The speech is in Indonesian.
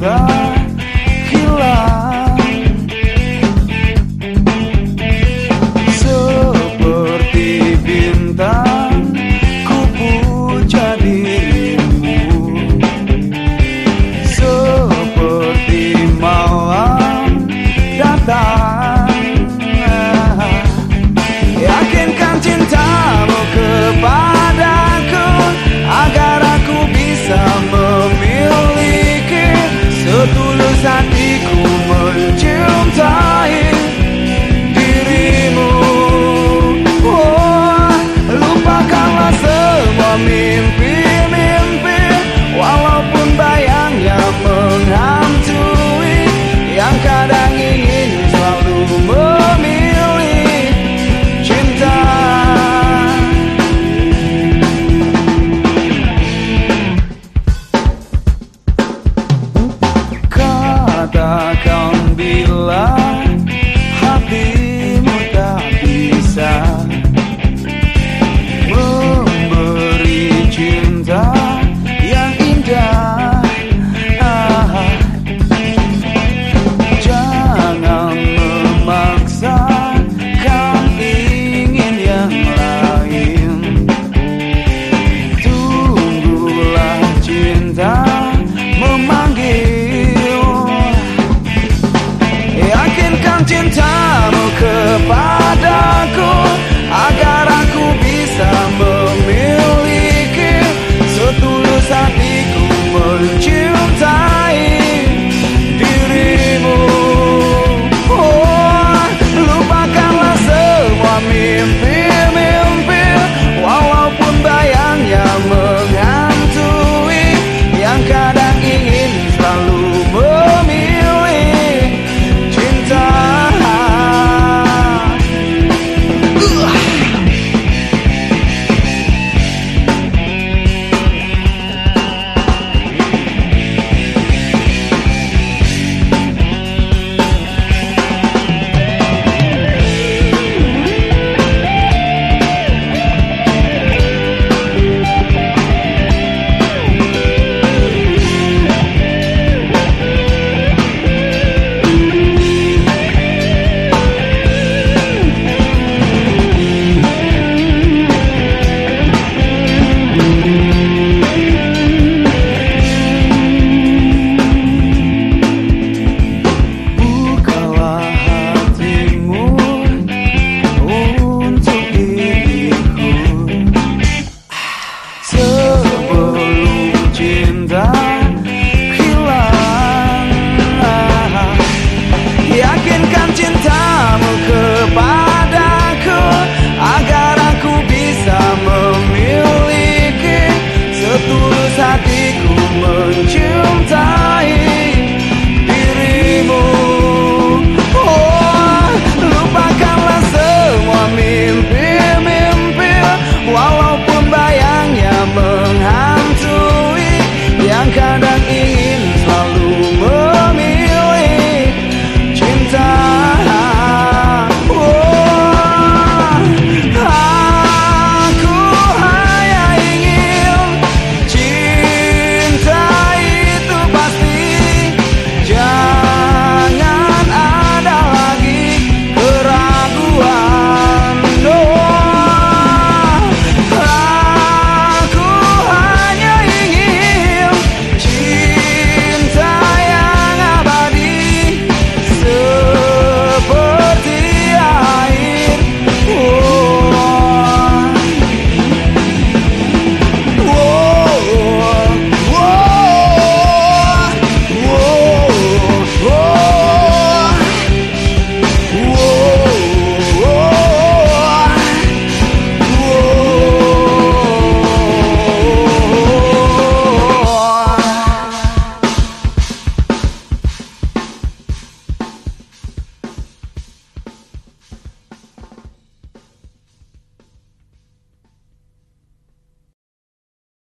Yeah. saat ku mencintai dirimu. Oh, Lupakanlah semua